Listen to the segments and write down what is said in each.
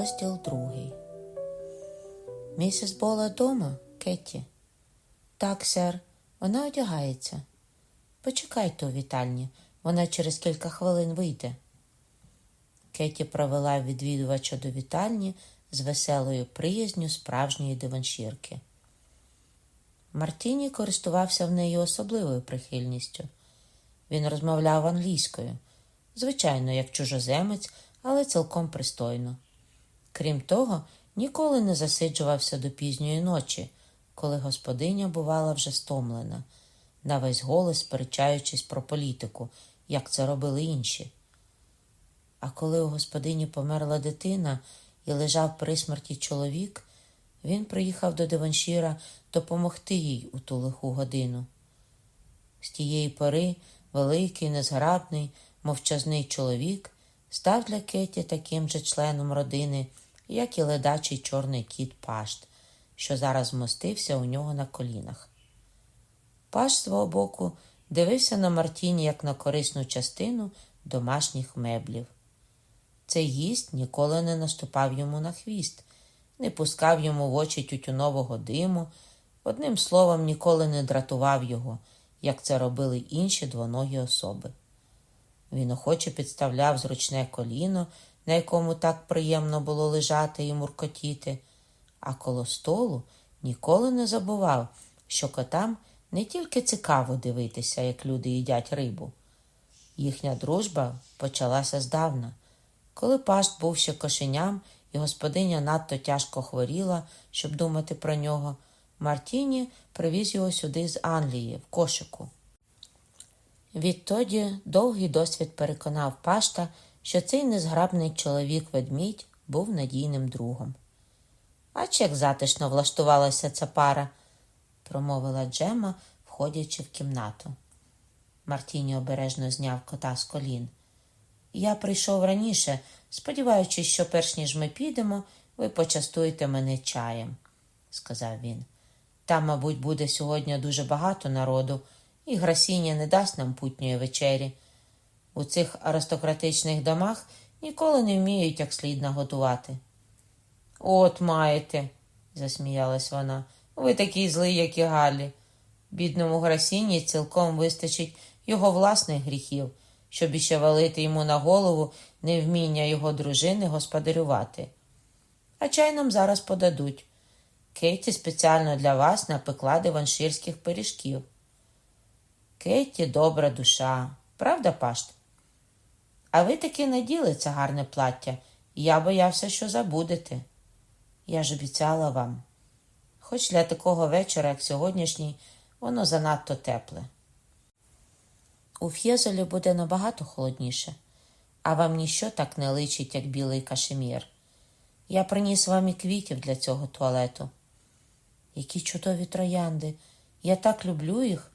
Розділ другий. Місіс Бола дома, Кетті. Так, сер, вона одягається. Почекайте у вітальні, вона через кілька хвилин вийде. Кетті провела відвідувача до вітальні з веселою приязню справжньої диваншірки. Мартіні користувався в неї особливою прихильністю. Він розмовляв англійською, звичайно, як чужоземець, але цілком пристойно. Крім того, ніколи не засиджувався до пізньої ночі, коли господиня бувала вже стомлена, на весь голос сперечаючись про політику, як це робили інші. А коли у господині померла дитина і лежав при смерті чоловік, він приїхав до Деваншіра допомогти їй у ту лиху годину. З тієї пори великий, незграбний, мовчазний чоловік став для Кеті таким же членом родини, як і ледачий чорний кіт Пашт, що зараз мостився у нього на колінах. Паш свого боку дивився на Мартіні як на корисну частину домашніх меблів. Цей гість ніколи не наступав йому на хвіст, не пускав йому в очі тютюнового диму, одним словом, ніколи не дратував його, як це робили інші двоногі особи. Він охоче підставляв зручне коліно, на якому так приємно було лежати і муркотіти, а коло столу ніколи не забував, що котам не тільки цікаво дивитися, як люди їдять рибу. Їхня дружба почалася здавна. Коли пашт був ще кошеням, і господиня надто тяжко хворіла, щоб думати про нього, Мартіні привіз його сюди з Англії, в кошику. Відтоді довгий досвід переконав пашта, що цей незграбний чоловік ведмідь був надійним другом. А чи як затишно влаштувалася ця пара, промовила Джема, входячи в кімнату. Мартіні обережно зняв кота з колін. Я прийшов раніше, сподіваючись, що перш ніж ми підемо, ви почастуєте мене чаєм, сказав він. Там, мабуть, буде сьогодні дуже багато народу, і Грасіння не дасть нам путньої вечері. У цих аристократичних домах ніколи не вміють як слід наготувати. От маєте, засміялась вона. Ви такий злий, як і Галі. Бідному Грасіні цілком вистачить його власних гріхів, щоб іще валити йому на голову невміння його дружини господарювати. А чай нам зараз подадуть. Кейті спеціально для вас напекла диванширських пиріжків. Кетті добра душа, правда, пашт? А ви таки наділи це гарне плаття, я боявся, що забудете. Я ж обіцяла вам. Хоч для такого вечора, як сьогоднішній, воно занадто тепле. У ф'єзолі буде набагато холодніше, а вам ніщо так не личить, як білий кашемір. Я приніс вам і квітів для цього туалету. Які чудові троянди. Я так люблю їх,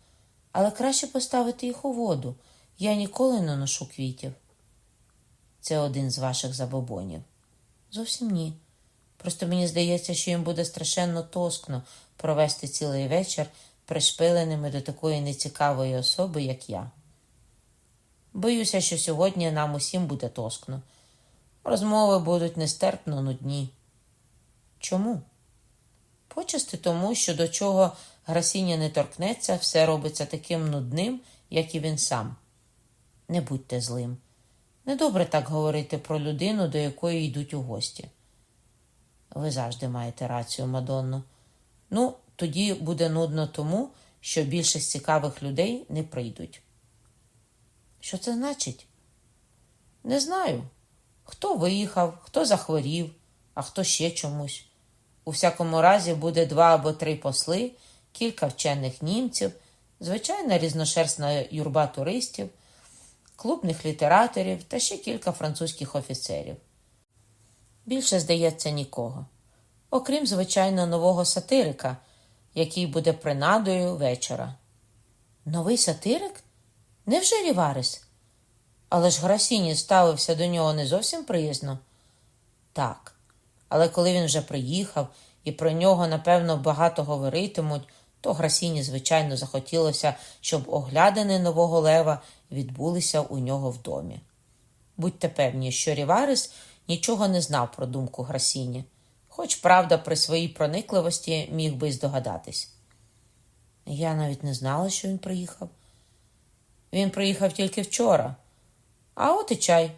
але краще поставити їх у воду. Я ніколи не ношу квітів. Це один з ваших забобонів. Зовсім ні. Просто мені здається, що їм буде страшенно тоскно провести цілий вечір пришпиленими до такої нецікавої особи, як я. Боюся, що сьогодні нам усім буде тоскно. Розмови будуть нестерпно нудні. Чому? Почасти тому, що до чого Грасіння не торкнеться, все робиться таким нудним, як і він сам. Не будьте злим. Недобре так говорити про людину, до якої йдуть у гості. Ви завжди маєте рацію, Мадонно. Ну, тоді буде нудно тому, що більшість цікавих людей не прийдуть. Що це значить? Не знаю. Хто виїхав, хто захворів, а хто ще чомусь. У всякому разі, буде два або три посли, кілька вчених німців, звичайна різношерстна юрба туристів, клубних літераторів та ще кілька французьких офіцерів. Більше, здається, нікого. Окрім, звичайно, нового сатирика, який буде принадою вечора. Новий сатирик? Невже Ріварис? Але ж Грасіні ставився до нього не зовсім приязно. Так, але коли він вже приїхав і про нього, напевно, багато говоритимуть, то Грасіні, звичайно, захотілося, щоб оглядини нового лева відбулися у нього в домі. Будьте певні, що Ріварис нічого не знав про думку Грасіні, хоч, правда, при своїй проникливості міг би й здогадатись. Я навіть не знала, що він приїхав. Він приїхав тільки вчора. А от і чай.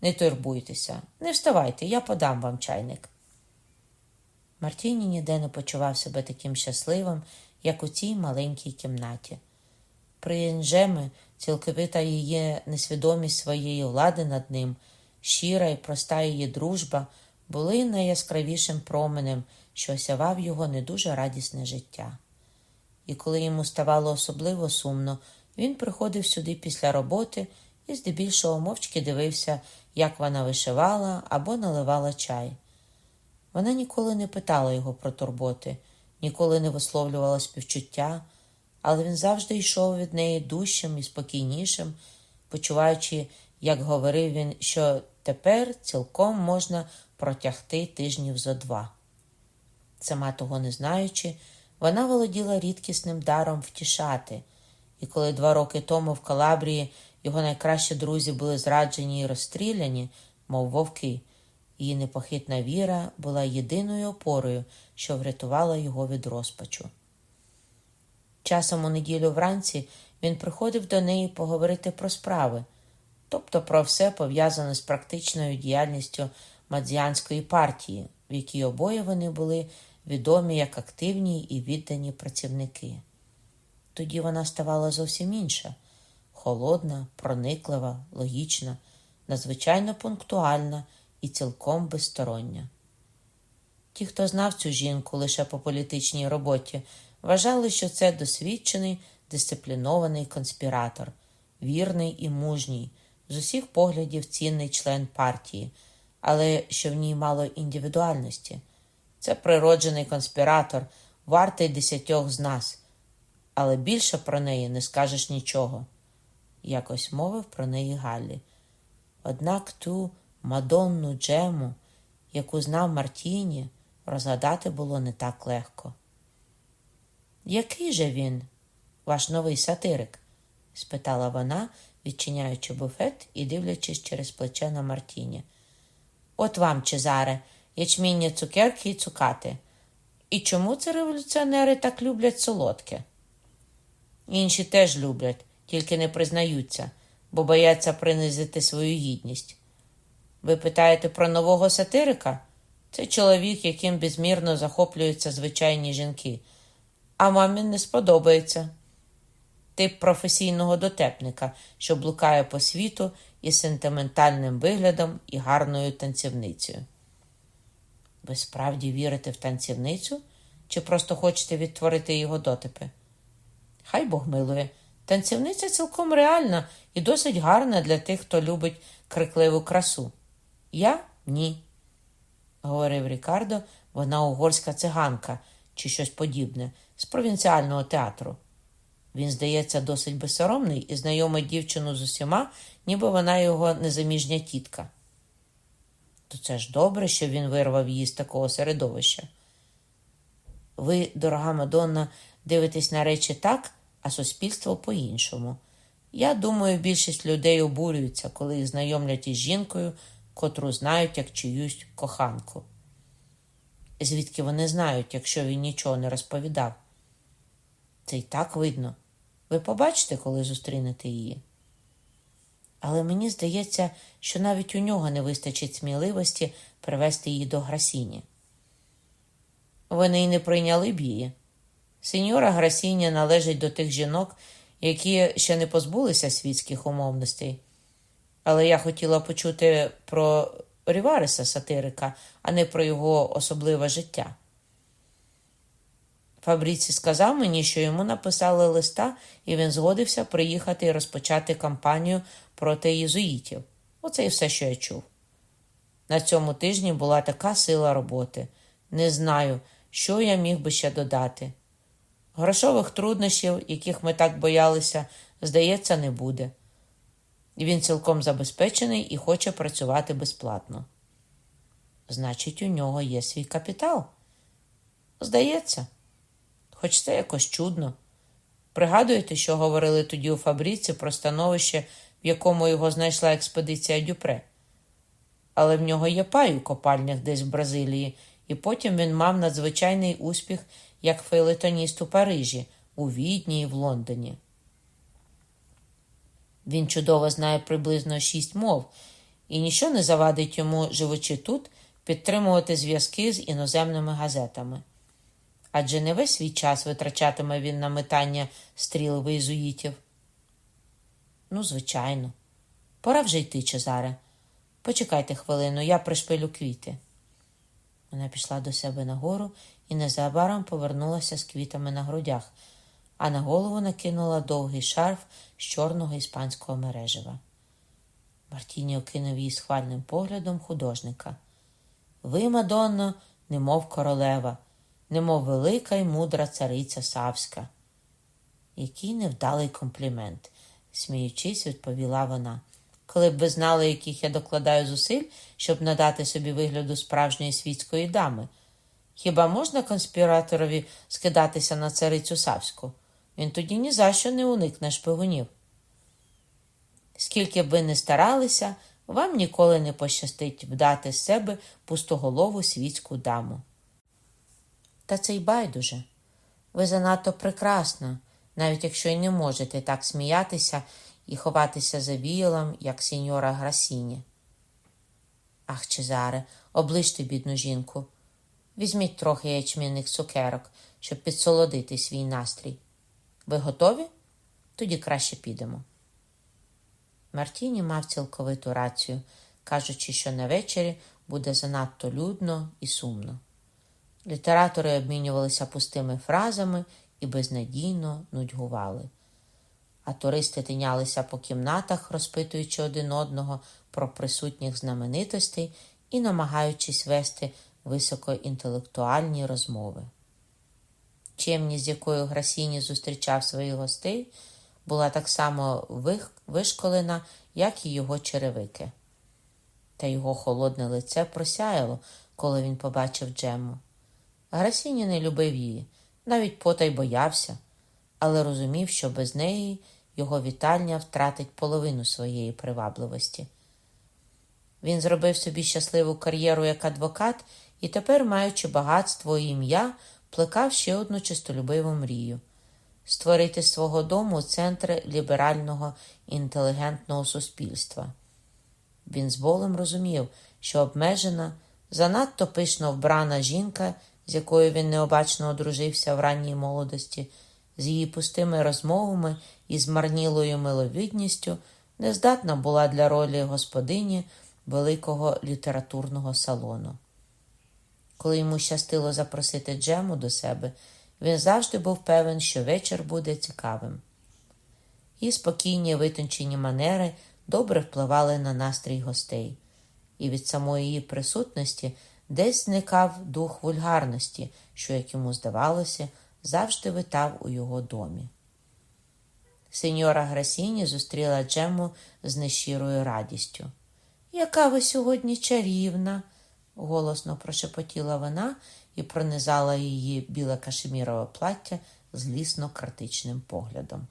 Не турбуйтеся, не вставайте, я подам вам чайник. Мартіні ніде не почував себе таким щасливим, як у цій маленькій кімнаті. При Інжеми цілковита її несвідомість своєї влади над ним, щира і проста її дружба були найяскравішим променем, що осявав його не дуже радісне життя. І коли йому ставало особливо сумно, він приходив сюди після роботи і здебільшого мовчки дивився, як вона вишивала або наливала чай. Вона ніколи не питала його про турботи, ніколи не висловлювала співчуття, але він завжди йшов від неї дужчим і спокійнішим, почуваючи, як говорив він, що тепер цілком можна протягти тижнів зо два. Сама того не знаючи, вона володіла рідкісним даром втішати, і коли два роки тому в Калабрії його найкращі друзі були зраджені і розстріляні, мов вовки, її непохитна віра була єдиною опорою, що врятувала його від розпачу. Часом у неділю вранці він приходив до неї поговорити про справи, тобто про все пов'язане з практичною діяльністю Мадзіанської партії, в якій обоє вони були відомі як активні і віддані працівники. Тоді вона ставала зовсім інша холодна, прониклива, логічна, надзвичайно пунктуальна і цілком безстороння. Ті, хто знав цю жінку лише по політичній роботі, вважали, що це досвідчений, дисциплінований конспіратор, вірний і мужній, з усіх поглядів цінний член партії, але що в ній мало індивідуальності. Це природжений конспіратор, вартий десятьох з нас, але більше про неї не скажеш нічого, якось мовив про неї Галлі. Однак ту Мадонну Джему, яку знав Мартіні, розгадати було не так легко. Який же він, ваш новий сатирик? спитала вона, відчиняючи буфет і дивлячись через плече на Мартіні. От вам, Чезаре, ячмінні цукерки і цукати. І чому це революціонери так люблять солодке? Інші теж люблять, тільки не признаються, бо бояться принизити свою гідність. Ви питаєте про нового сатирика? Це чоловік, яким безмірно захоплюються звичайні жінки, а мамі не сподобається. Тип професійного дотепника, що блукає по світу із сентиментальним виглядом і гарною танцівницею. Ви справді вірите в танцівницю чи просто хочете відтворити його дотипи? Хай Бог милує. Танцівниця цілком реальна і досить гарна для тих, хто любить крикливу красу. Я ні, говорив Рікардо, вона угорська циганка чи щось подібне з провінціального театру. Він, здається, досить безсоромний і знайомий дівчину з усіма, ніби вона його незаміжня тітка. То це ж добре, що він вирвав її з такого середовища. Ви, дорога Мадонна, дивитесь на речі так, а суспільство по-іншому. Я думаю, більшість людей обурюються, коли їх знайомлять із жінкою, котру знають як чиюсь коханку. Звідки вони знають, якщо він нічого не розповідав? Це й так видно. Ви побачите, коли зустрінете її. Але мені здається, що навіть у нього не вистачить сміливості привести її до Грасіні. Вони й не прийняли б її. Сеньора Грасіня належить до тих жінок, які ще не позбулися світських умовностей. Але я хотіла почути про Рівариса сатирика, а не про його особливе життя. Фабріці сказав мені, що йому написали листа, і він згодився приїхати і розпочати кампанію проти єзуїтів. Оце і все, що я чув. На цьому тижні була така сила роботи. Не знаю, що я міг би ще додати. Грошових труднощів, яких ми так боялися, здається, не буде. Він цілком забезпечений і хоче працювати безплатно. Значить, у нього є свій капітал. Здається, хоч це якось чудно. Пригадуєте, що говорили тоді у фабриці про становище, в якому його знайшла експедиція Дюпре? але в нього є пай у копальнях десь в Бразилії, і потім він мав надзвичайний успіх як фейлетоніст у Парижі, у Відні і в Лондоні. Він чудово знає приблизно шість мов, і ніщо не завадить йому, живучи тут, підтримувати зв'язки з іноземними газетами. Адже не весь свій час витрачатиме він на метання стріл виїзуїтів. Ну, звичайно. Пора вже йти, Чезаре. Почекайте хвилину, я пришпилю квіти. Вона пішла до себе нагору і незабаром повернулася з квітами на грудях, а на голову накинула довгий шарф з чорного іспанського мережева. Мартіні окинув її схвальним поглядом художника. Ви, Мадонно, немов королева, немов велика й мудра цариця Савська. Який невдалий комплімент, сміючись, відповіла вона. Коли б ви знали, яких я докладаю зусиль, щоб надати собі вигляду справжньої світської дами. Хіба можна конспіраторові скидатися на царицю Савську? Він тоді ні за що не уникне шпигунів. Скільки б ви не старалися, вам ніколи не пощастить вдати з себе пустоголову світську даму. Та це й байдуже. Ви занадто прекрасна, навіть якщо й не можете так сміятися і ховатися за віялом, як сіньора Грасіні. Ах, Чезаре, оближте бідну жінку. Візьміть трохи ячмінних цукерок, щоб підсолодити свій настрій. Ви готові? Тоді краще підемо. Мартіні мав цілковиту рацію, кажучи, що на вечері буде занадто людно і сумно. Літератори обмінювалися пустими фразами і безнадійно нудьгували. А туристи тинялися по кімнатах, розпитуючи один одного про присутніх знаменитостей і намагаючись вести високоінтелектуальні розмови. Чемність, з якою Грасіні зустрічав своїх гостей, була так само вишколена, як і його черевики. Та його холодне лице просяяло, коли він побачив Джему. Грасіні не любив її, навіть потай боявся, але розумів, що без неї його вітальня втратить половину своєї привабливості. Він зробив собі щасливу кар'єру як адвокат і тепер, маючи багатство і ім'я, плекав ще одну чистолюбиву мрію створити свого дому центр ліберального інтелігентного суспільства. Він з болем розумів, що обмежена, занадто пишно вбрана жінка, з якою він необачно одружився в ранній молодості, з її пустими розмовами і змарнілою миловідністю, не здатна була для ролі господині великого літературного салону. Коли йому щастило запросити Джему до себе, він завжди був певен, що вечір буде цікавим. І спокійні витончені манери добре впливали на настрій гостей, і від самої її присутності десь зникав дух вульгарності, що, як йому здавалося, завжди витав у його домі. Сеньора Грасіні зустріла Джему з нещирою радістю. Яка ви сьогодні чарівна, голосно прошепотіла вона і пронизала її біле кашемірове плаття злісно критичним поглядом.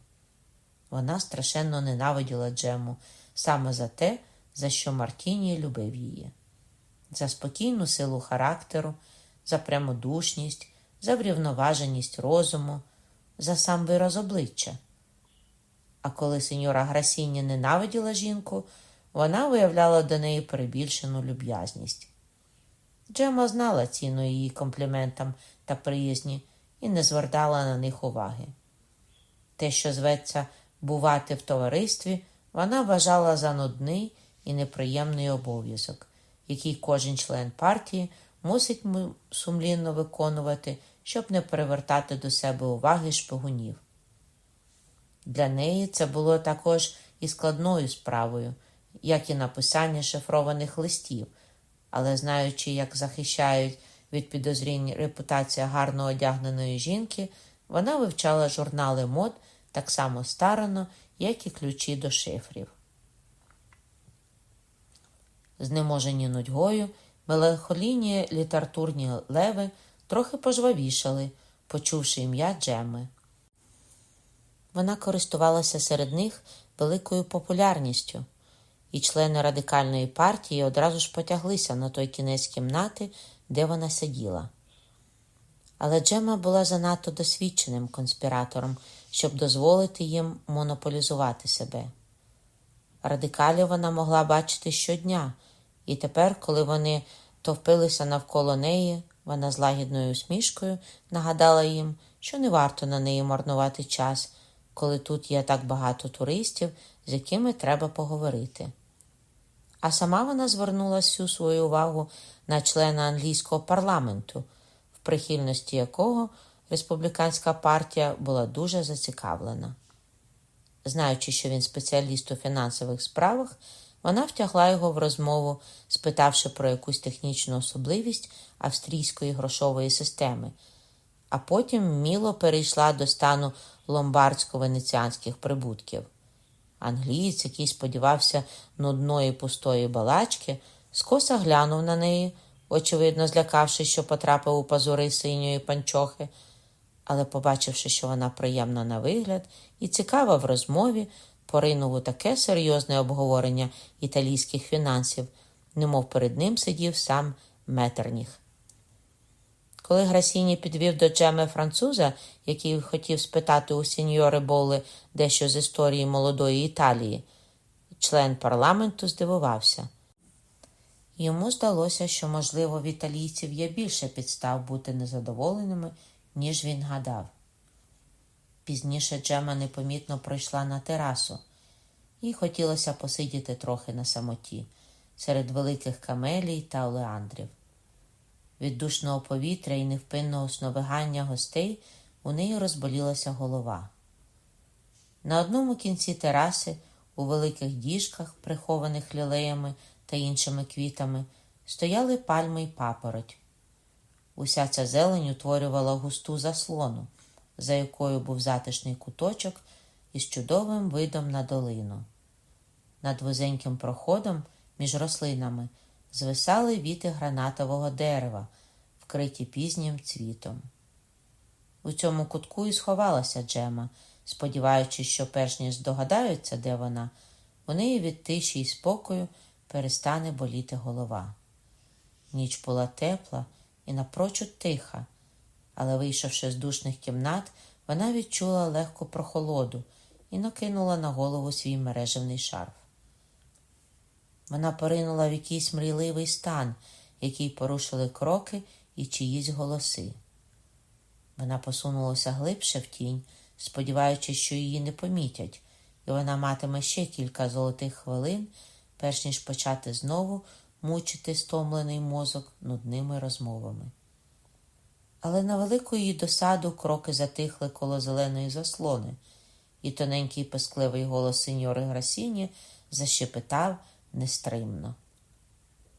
Вона страшенно ненавиділа Джему саме за те, за що Мартіні любив її, за спокійну силу характеру, за прямодушність, за врівноваженість розуму, за сам вираз обличчя. А коли сеньора Грасіні ненавиділа жінку, вона виявляла до неї перебільшену люб'язність. Джема знала ціну її компліментам та приязні і не звертала на них уваги. Те, що зветься бувати в товаристві, вона вважала за нудний і неприємний обов'язок, який кожен член партії мусить сумлінно виконувати, щоб не привертати до себе уваги шпигунів. Для неї це було також і складною справою, як і написання шифрованих листів, але знаючи, як захищають від підозрінь репутація гарно одягненої жінки, вона вивчала журнали мод так само старано, як і ключі до шифрів. Знеможені нудьгою, меланхолійні літературні леви трохи пожвавішали, почувши ім'я Джеми. Вона користувалася серед них великою популярністю, і члени радикальної партії одразу ж потяглися на той кінець кімнати, де вона сиділа. Але Джема була занадто досвідченим конспіратором, щоб дозволити їм монополізувати себе. Радикалів вона могла бачити щодня, і тепер, коли вони товпилися навколо неї, вона з лагідною усмішкою нагадала їм, що не варто на неї марнувати час, коли тут є так багато туристів, з якими треба поговорити. А сама вона звернула всю свою увагу на члена англійського парламенту, в прихильності якого республіканська партія була дуже зацікавлена. Знаючи, що він спеціаліст у фінансових справах, вона втягла його в розмову, спитавши про якусь технічну особливість австрійської грошової системи, а потім міло перейшла до стану ломбардсько-венеціанських прибутків. Англієць, який сподівався нудної пустої балачки, скоса глянув на неї, очевидно, злякавшись, що потрапив у пазури синьої панчохи, але, побачивши, що вона приємна на вигляд і цікава в розмові, поринув у таке серйозне обговорення італійських фінансів, немов перед ним сидів сам Метерніх. Коли Грасіні підвів до Джеми француза, який хотів спитати у сеньори Боли дещо з історії молодої Італії, член парламенту здивувався. Йому здалося, що, можливо, в італійців є більше підстав бути незадоволеними, ніж він гадав. Пізніше Джема непомітно пройшла на терасу, їй хотілося посидіти трохи на самоті, серед великих камелій та олеандрів. Від душного повітря і невпинного сновигання гостей у неї розболілася голова. На одному кінці тераси, у великих діжках, прихованих лілеями та іншими квітами, стояли пальми й папороть. Уся ця зелень утворювала густу заслону, за якою був затишний куточок із чудовим видом на долину. Над вузеньким проходом між рослинами звисали віти гранатового дерева, вкриті пізнім цвітом. У цьому кутку і сховалася Джема, сподіваючись, що, перш ніж здогадаються, де вона, у неї від тиші й спокою перестане боліти голова. Ніч була тепла і напрочуд тиха, але, вийшовши з душних кімнат, вона відчула легку прохолоду і накинула на голову свій мережевний шарф. Вона поринула в якийсь мрійливий стан, який порушили кроки і чиїсь голоси. Вона посунулася глибше в тінь, сподіваючись, що її не помітять, і вона матиме ще кілька золотих хвилин, перш ніж почати знову мучити стомлений мозок нудними розмовами. Але на велику її досаду кроки затихли коло зеленої заслони, і тоненький пескливий голос сеньори Грасіні защепитав нестримно.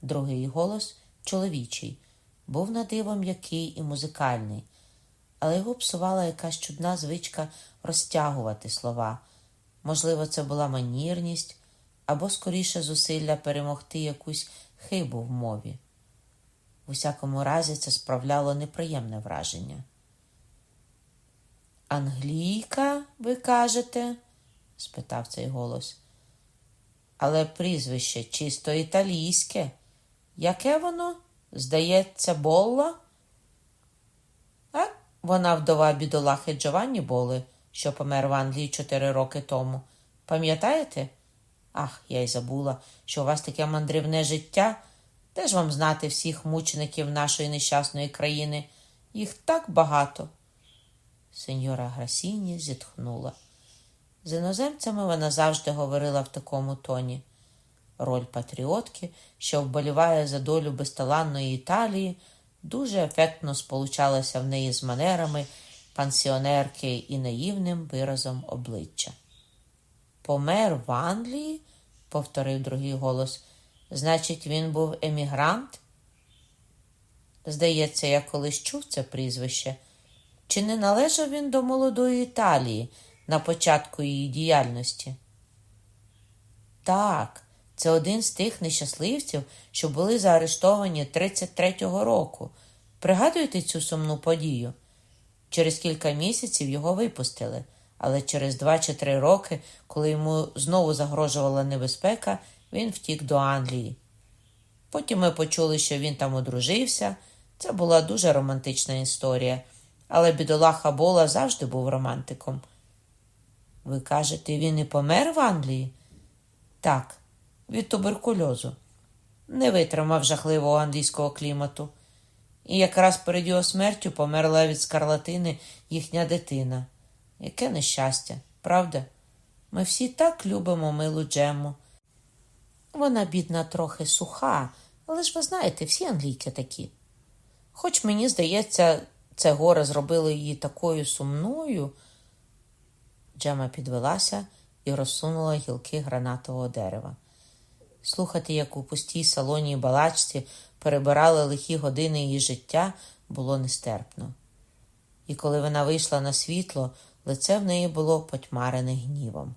Другий голос, чоловічий, був на диво м'який і музикальний, але його псувала якась чудна звичка розтягувати слова. Можливо, це була манірність або скоріше зусилля перемогти якусь хибу в мові. В усякому разі, це справляло неприємне враження. Англійка, ви кажете? спитав цей голос. Але прізвище чисто італійське. Яке воно? Здається, Болла? А вона вдова бідолахи Джованні Боли, що помер в Англії чотири роки тому. Пам'ятаєте? Ах, я й забула, що у вас таке мандрівне життя. Де ж вам знати всіх мучеників нашої нещасної країни? Їх так багато. Сеньора Грасіні зітхнула. З іноземцями вона завжди говорила в такому тоні. Роль патріотки, що вболіває за долю безталанної Італії, дуже ефектно сполучалася в неї з манерами пансіонерки і наївним виразом обличчя. Помер в Англії? повторив другий голос. Значить, він був емігрант? Здається, я колись чув це прізвище. Чи не належав він до молодої Італії на початку її діяльності? Так, це один з тих нещасливців, що були заарештовані 33-го року. Пригадуєте цю сумну подію? Через кілька місяців його випустили, але через два чи три роки, коли йому знову загрожувала небезпека, він втік до Англії. Потім ми почули, що він там одружився. Це була дуже романтична історія, але бідолаха Бола завжди був романтиком. Ви кажете, він і помер в Англії? Так, від туберкульозу. Не витримав жахливого англійського клімату. І якраз перед його смертю померла від скарлатини їхня дитина. Яке нещастя, правда? Ми всі так любимо милу Джему. Вона, бідна, трохи суха, але ж ви знаєте, всі англійки такі. Хоч мені здається, це горе зробило її такою сумною. Джема підвелася і розсунула гілки гранатового дерева. Слухати, як у пустій салоні балачці перебирали лихі години її життя, було нестерпно. І коли вона вийшла на світло, лице в неї було потьмарене гнівом.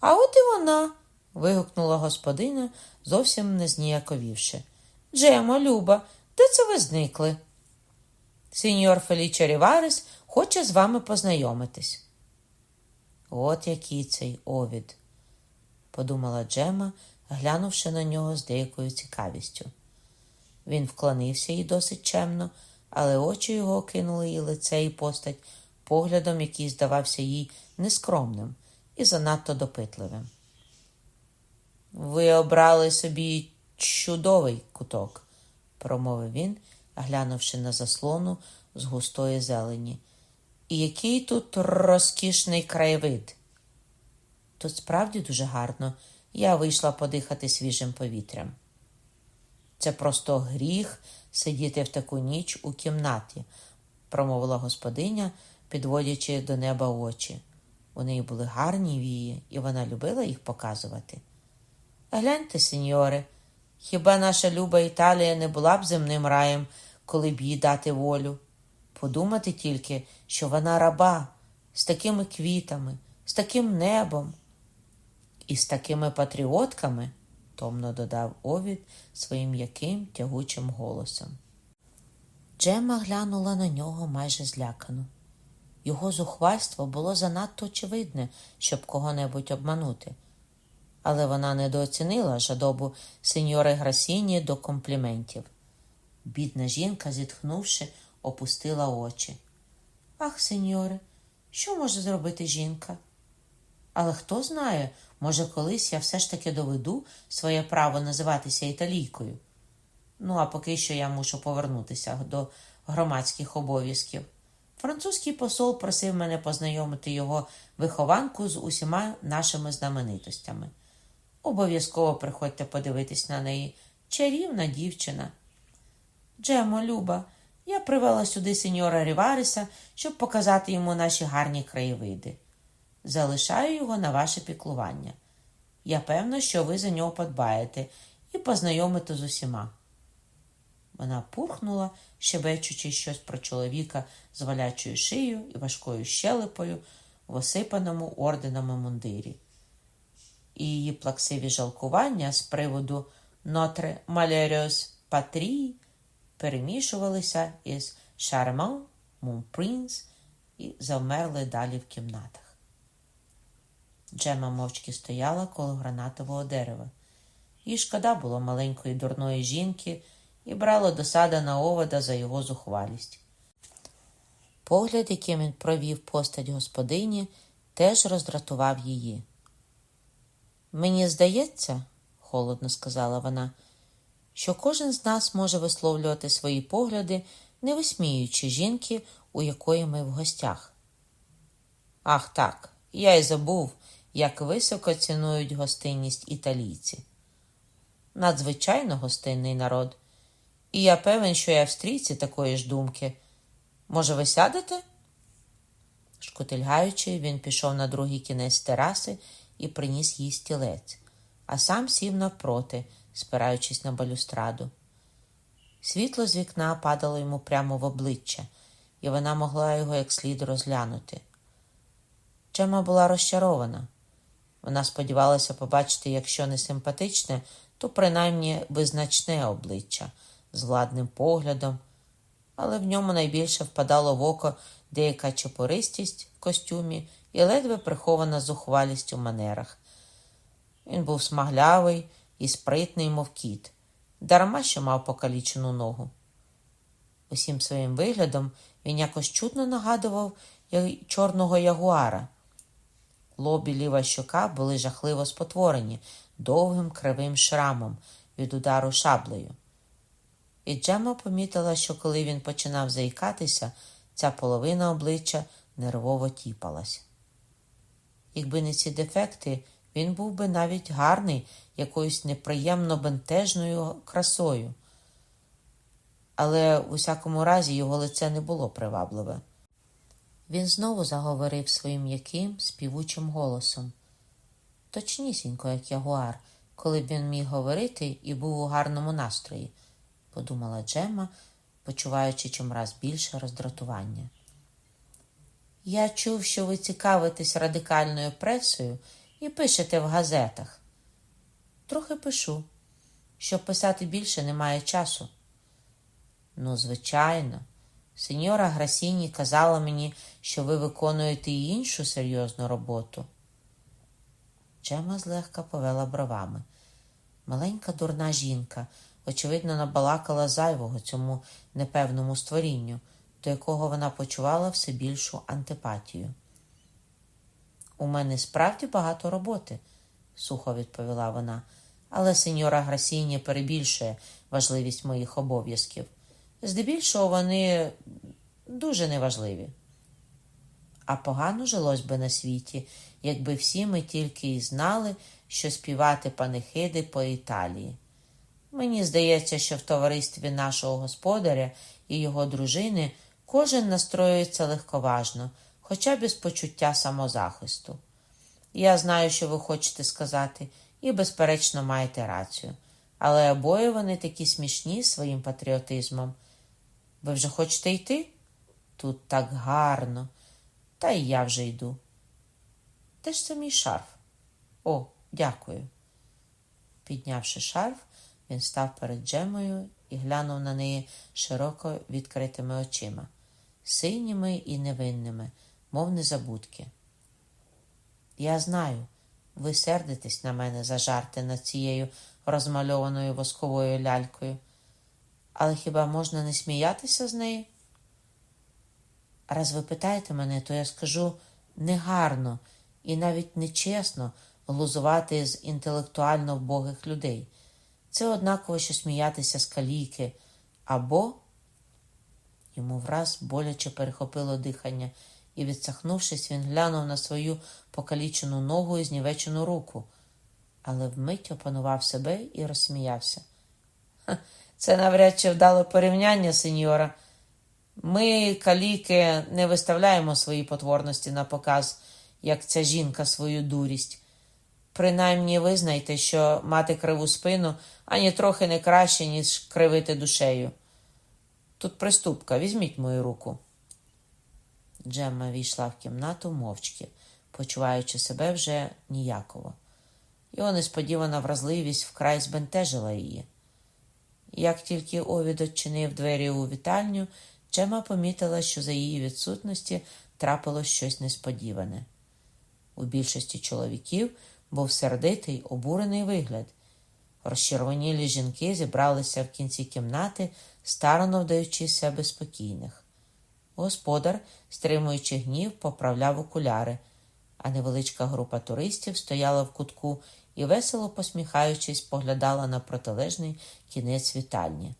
А от і вона. вигукнула господиня, зовсім не зніяковівши. Джемо, Люба, де це ви зникли? Сеньор Фелічо Ріварес хоче з вами познайомитись. От який цей овід, подумала Джема, глянувши на нього з деякою цікавістю. Він вклонився їй досить чемно, але очі його кинули її лице і постать поглядом, який здавався їй нескромним і занадто допитливим. Ви обрали собі чудовий куток, промовив він, глянувши на заслону з густої зелені. І який тут розкішний краєвид. Тут справді дуже гарно. Я вийшла подихати свіжим повітрям. Це просто гріх сидіти в таку ніч у кімнаті, промовила господиня, підводячи до неба очі. У неї були гарні вії, і вона любила їх показувати. Гляньте, сеньоре, хіба наша люба Італія не була б земним раєм, коли б їй дати волю? Подумати тільки, що вона раба з такими квітами, з таким небом і з такими патріотками, томно додав Овід своїм м'яким тягучим голосом. Джема глянула на нього майже злякано. Його зухвальство було занадто очевидне, щоб кого-небудь обманути, але вона недооцінила жадобу сеньори Грасіні до компліментів. Бідна жінка, зітхнувши, опустила очі. Ах, сеньоре, що може зробити жінка? Але хто знає, може, колись я все ж таки доведу своє право називатися італійкою. Ну, а поки що я мушу повернутися до громадських обов'язків. Французький посол просив мене познайомити його вихованку з усіма нашими знаменитостями. Обов'язково приходьте подивитись на неї. Чарівна дівчина. Джемо, Люба, я привела сюди сеньора Рівариса, щоб показати йому наші гарні краєвиди. Залишаю його на ваше піклування. Я певна, що ви за нього подбаєте і познайомите з усіма. Вона пурхнула, щебечучи щось про чоловіка з валячою шиєю і важкою щелепою в осипаному орденами мундирі. І її плаксиві жалкування з приводу Нотре Малеріос Патрії перемішувалися із Шарман, Мунпрінс і завмерли далі в кімнатах. Джема мовчки стояла коло гранатового дерева. Їй шкода було маленької дурної жінки і брало досада на овода за його зухвалість. Погляд, яким він провів постать господині, теж роздратував її. Мені здається, холодно сказала вона, що кожен з нас може висловлювати свої погляди, не висміюючи жінки, у якої ми в гостях. Ах так, я й забув, як високо цінують гостинність італійці. Надзвичайно гостинний народ. І я певен, що і австрійці такої ж думки. Може, ви сядете? Шкотильгаючи, він пішов на другий кінець тераси і приніс їй стілець, а сам сів навпроти, спираючись на балюстраду. Світло з вікна падало йому прямо в обличчя, і вона могла його як слід розглянути. Чема була розчарована. Вона сподівалася побачити, якщо не симпатичне, то принаймні визначне обличчя з владним поглядом, але в ньому найбільше впадало в око деяка чопористість в костюмі і ледве прихована зухвалість у манерах. Він був смаглявий і спритний, мов кіт, дарма що мав покалічену ногу. Усім своїм виглядом він якось чутно нагадував чорного ягуара. Лоб і ліва щока були жахливо спотворені довгим кривим шрамом від удару шаблею. І Джема помітила, що коли він починав заїкатися, ця половина обличчя нервово тіпалась. Якби не ці дефекти, він був би навіть гарний якоюсь неприємно бентежною красою. Але у всякому разі його лице не було привабливе. Він знову заговорив своїм м'яким, співучим голосом. Точнісінько, як ягуар, коли б він міг говорити і був у гарному настрої, подумала Джема, почуваючи чимраз більше роздратування. Я чув, що ви цікавитесь радикальною пресою і пишете в газетах. Трохи пишу, щоб писати більше немає часу. Ну, звичайно, сеньора Грасіні казала мені, що ви виконуєте і іншу серйозну роботу. Джема злегка повела бровами. Маленька дурна жінка, очевидно, набалакала зайвого цьому непевному створінню, до якого вона почувала все більшу антипатію. У мене справді багато роботи, сухо відповіла вона, але сеньора Грасіні перебільшує важливість моїх обов'язків. Здебільшого вони дуже неважливі. А погано жилось би на світі, якби всі ми тільки й знали, що співати панихиди по Італії. Мені здається, що в товаристві нашого господаря і його дружини кожен настроюється легковажно, хоча без почуття самозахисту. Я знаю, що ви хочете сказати, і, безперечно, маєте рацію. Але обоє вони такі смішні своїм патріотизмом. Ви вже хочете йти? Тут так гарно, та й я вже йду. Де ж це мій шарф? О, дякую. Піднявши шарф, він став перед Джемою і глянув на неї широко відкритими очима, синіми і невинними, мов незабудки. Я знаю, ви сердитесь на мене за жарти над цією розмальованою восковою лялькою, але хіба можна не сміятися з неї? Раз ви питаєте мене, то я скажу негарно і навіть нечесно глузувати з інтелектуально вбогих людей. Це однаково, що сміятися з каліки, або йому враз боляче перехопило дихання, і, відсахнувшись, він глянув на свою покалічену ногу і знівечену руку, але вмить опанував себе і розсміявся. Це навряд чи вдало порівняння, сеньора. Ми, каліки, не виставляємо свої потворності на показ, як ця жінка свою дурість. Принаймні визнайте, що мати криву спину ані трохи не краще, ніж кривити душею. Тут приступка, візьміть мою руку. Джемма війшла в кімнату мовчки, почуваючи себе вже ніяково. Його несподівана вразливість вкрай збентежила її. Як тільки Овід очинив двері у вітальню, Джема помітила, що за її відсутності трапилось щось несподіване. У більшості чоловіків був сердитий, обурений вигляд. Розчервонілі жінки зібралися в кінці кімнати, старано вдаючи себе спокійних. Господар, стримуючи гнів, поправляв окуляри, а невеличка група туристів стояла в кутку і, весело посміхаючись, поглядала на протилежний кінець вітальні.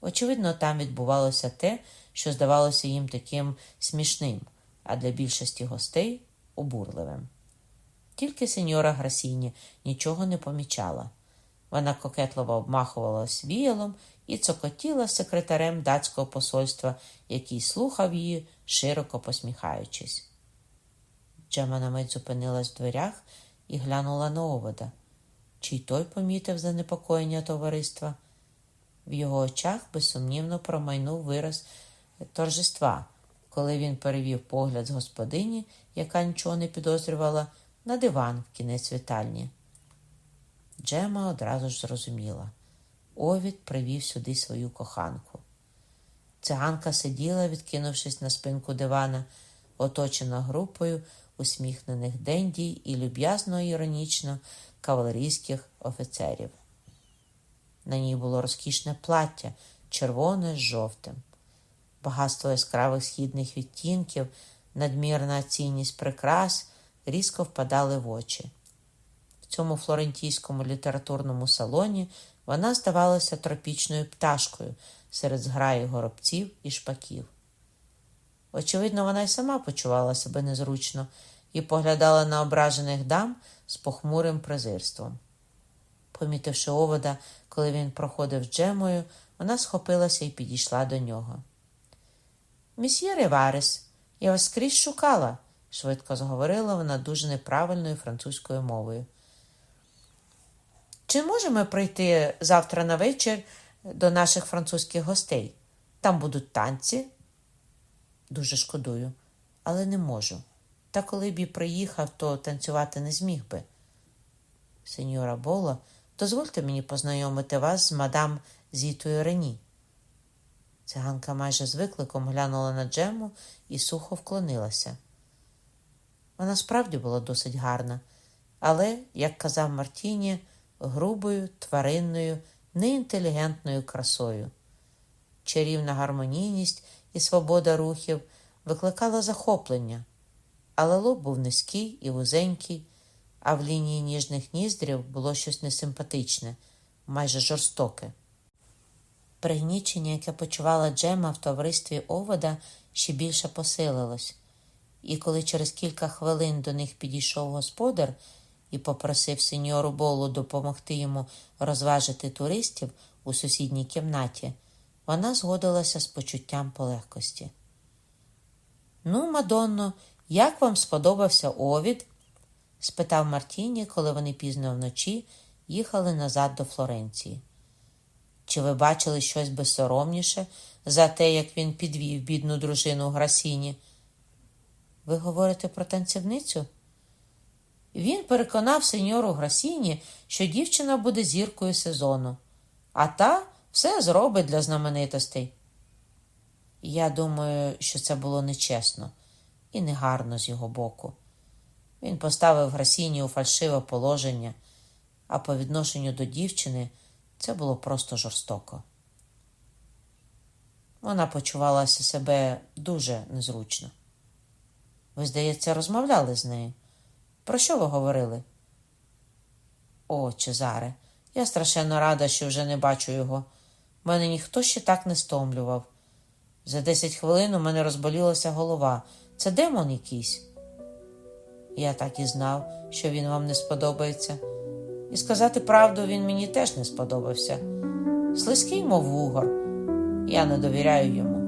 Очевидно, там відбувалося те, що здавалося їм таким смішним, а для більшості гостей обурливим. Тільки сеньора Грасіні нічого не помічала. Вона кокетливо обмахувалась віялом і цокотіла секретарем датського посольства, який слухав її, широко посміхаючись. Джема на мить зупинилась в дверях і глянула на овода. Чи й той помітив занепокоєння товариства? В його очах безсумнівно промайнув вираз торжества, коли він перевів погляд з господині, яка нічого не підозрювала, на диван в кінець вітальні. Джема одразу ж зрозуміла. Овід привів сюди свою коханку. Циганка сиділа, відкинувшись на спинку дивана, оточена групою усміхнених дендій і люб'язно іронічно кавалерійських офіцерів. На ній було розкішне плаття, червоне з жовтим. Багатство яскравих східних відтінків, надмірна цінність прикрас різко впадали в очі. В цьому флорентійському літературному салоні вона здавалася тропічною пташкою серед зграї горобців і шпаків. Очевидно, вона й сама почувала себе незручно і поглядала на ображених дам з похмурим презирством. Помітивши овода, коли він проходив Джемою, вона схопилася і підійшла до нього. Місьє Реварес, я вас скрізь шукала, швидко зговорила вона дуже неправильною французькою мовою. Чи можемо прийти завтра на вечір до наших французьких гостей? Там будуть танці? Дуже шкодую, але не можу. Та коли б і приїхав, то танцювати не зміг би. Сеньора Боло, дозвольте мені познайомити вас з мадам Зітою Рені. Циганка майже з викликом глянула на Джему і сухо вклонилася. Вона справді була досить гарна, але, як казав Мартіні, грубою, тваринною, неінтелігентною красою. Чарівна гармонійність і свобода рухів викликала захоплення, але лоб був низький і вузенький, а в лінії ніжних ніздрів було щось несимпатичне, майже жорстоке. Пригнічення, яке почувала Джема в товаристві овода, ще більше посилилось, і коли через кілька хвилин до них підійшов господар і попросив сеньору Болу допомогти йому розважити туристів у сусідній кімнаті, вона згодилася з почуттям полегкості. Ну, Мадонно, як вам сподобався овід? спитав Мартіні, коли вони пізно вночі їхали назад до Флоренції. Чи ви бачили щось безсоромніше за те, як він підвів бідну дружину Грасіні? Ви говорите про танцівницю? Він переконав сеньору Грасіні, що дівчина буде зіркою сезону, а та все зробить для знаменитостей. Я думаю, що це було нечесно і негарно з його боку. Він поставив Грасіні у фальшиве положення, а по відношенню до дівчини це було просто жорстоко. Вона почувалася себе дуже незручно. Ви, здається, розмовляли з нею. Про що ви говорили? О, Чезаре, я страшенно рада, що вже не бачу його. Мене ніхто ще так не стомлював. За десять хвилин у мене розболілася голова. Це демон якийсь. Я так і знав, що він вам не сподобається. І сказати правду, він мені теж не сподобався. Слизький, мов вугор. Я не довіряю йому.